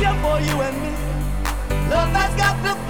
here for you and me. Love has got the